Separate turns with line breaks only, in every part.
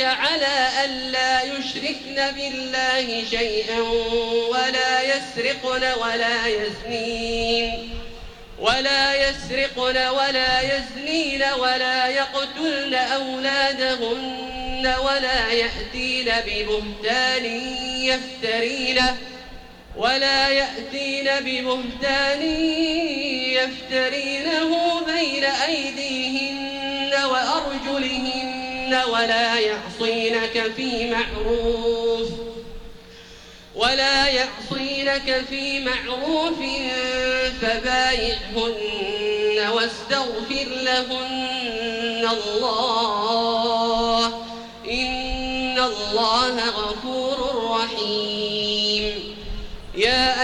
على ألا يشركن بالله شيئا ولا يسرقن ولا يزنين. ولا يسرقن ولا يزنين ولا يقتلن أولادهن ولا يأتين ببهتان يفترينه ولا يأتين ببهتان يفترينه بين أيديهن ولا يعصينك في معروف ولا يعصينك في معروف فبايعهن واستغفر لهن الله. إن الله غفور رحيم.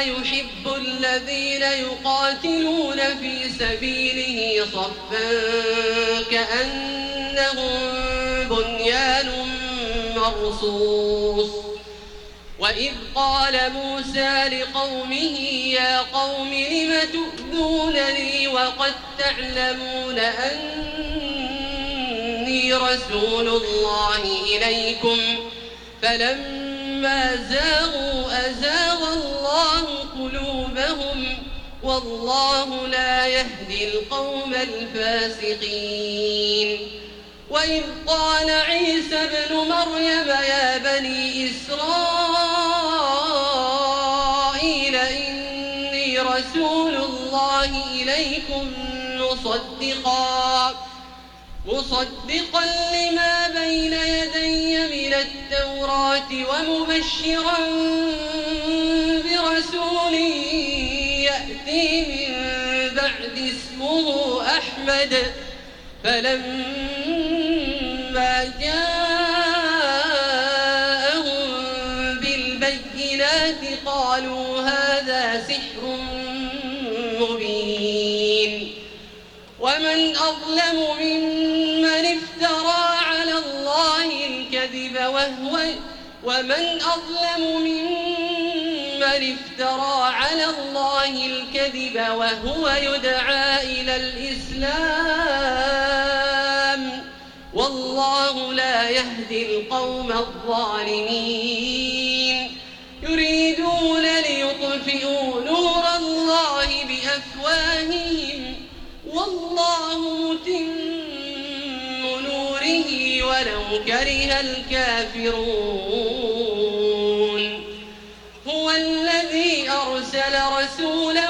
الله يحب الذين يقاتلون في سبيله صفا كأنهم بنيان مرصوص. وإذ قال موسى لقومه يا قوم لم تؤذونني وقد تعلمون أني رسول الله إليكم فلما زاغوا والله لا يهدي القوم الفاسقين. وإذ قال عيسى ابن مريم يا بني إسرائيل إني رسول الله إليكم مصدقا مصدقا لما بين يدي من التوراة ومبشرا أحمد فلما جاءهم بالبينات قالوا هذا سحر مبين. ومن أظلم ممن افترى على الله الكذب وهو ومن أظلم ممن افترى على الله الكذب وهو يدعى إلى الإسلام. والله لا يهدي القوم الظالمين. يريدون ليطفئوا نور الله بأفواههم. والله متم نوره ولو كره الكافرون. هو الذي أرسل رسوله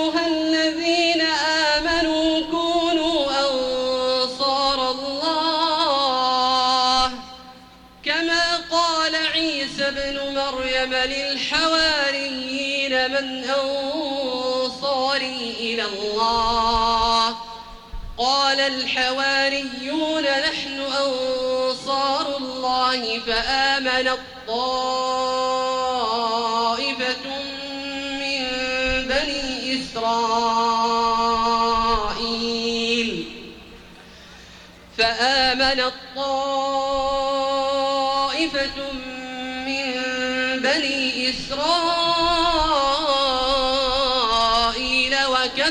الله. قال الحواريون نحن أنصار الله فآمن الطائفة من بني إسرائيل. فآمن الطائفة من بني إسرائيل.